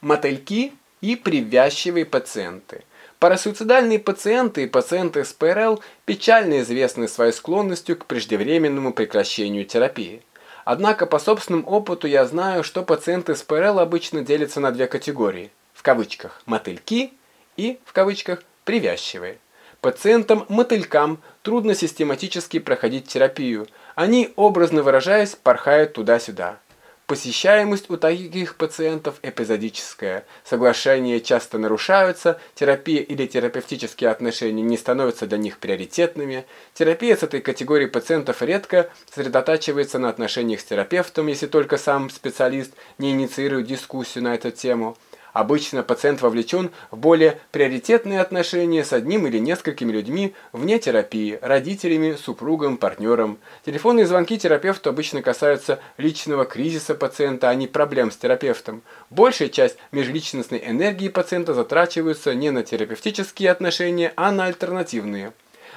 мотыльки и привязчивые пациенты. Парасуицидальные пациенты и пациенты с ПРЛ печально известны своей склонностью к преждевременному прекращению терапии. Однако по собственному опыту я знаю, что пациенты с ПРЛ обычно делятся на две категории, в кавычках «мотыльки» и, в кавычках, «привязчивые». Пациентам-мотылькам трудно систематически проходить терапию, они, образно выражаясь, порхают туда-сюда. Посещаемость у таких пациентов эпизодическая. Соглашения часто нарушаются, терапия или терапевтические отношения не становятся для них приоритетными. Терапия с этой категорией пациентов редко сосредотачивается на отношениях с терапевтом, если только сам специалист не инициирует дискуссию на эту тему. Обычно пациент вовлечен в более приоритетные отношения с одним или несколькими людьми вне терапии, родителями, супругом, партнером. Телефонные звонки терапевту обычно касаются личного кризиса пациента, а не проблем с терапевтом. Большая часть межличностной энергии пациента затрачивается не на терапевтические отношения, а на альтернативные.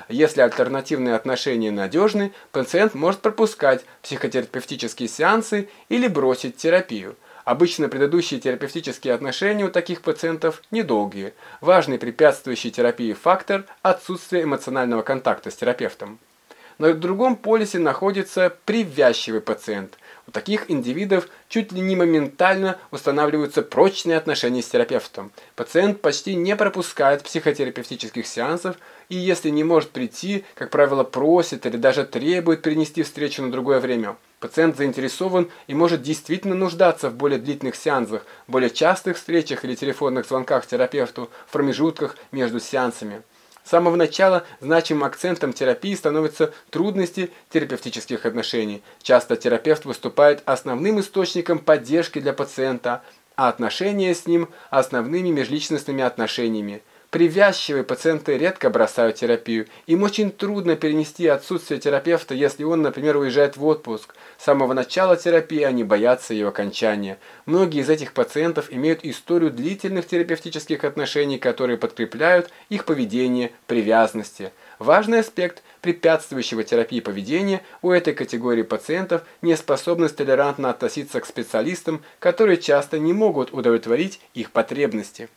Если альтернативные отношения надежны, пациент может пропускать психотерапевтические сеансы или бросить терапию. Обычно предыдущие терапевтические отношения у таких пациентов недолгие. Важный препятствующий терапии фактор – отсутствие эмоционального контакта с терапевтом. На другом полюсе находится привязчивый пациент. У таких индивидов чуть ли не моментально устанавливаются прочные отношения с терапевтом. Пациент почти не пропускает психотерапевтических сеансов и если не может прийти, как правило, просит или даже требует перенести встречу на другое время. Пациент заинтересован и может действительно нуждаться в более длительных сеансах, более частых встречах или телефонных звонках терапевту в промежутках между сеансами. С самого начала значимым акцентом терапии становятся трудности терапевтических отношений. Часто терапевт выступает основным источником поддержки для пациента, а отношения с ним – основными межличностными отношениями. Привязчивые пациенты редко бросают терапию. Им очень трудно перенести отсутствие терапевта, если он, например, уезжает в отпуск. С самого начала терапии они боятся ее окончания. Многие из этих пациентов имеют историю длительных терапевтических отношений, которые подкрепляют их поведение привязанности. Важный аспект препятствующего терапии поведения у этой категории пациентов – неспособность толерантно относиться к специалистам, которые часто не могут удовлетворить их потребности.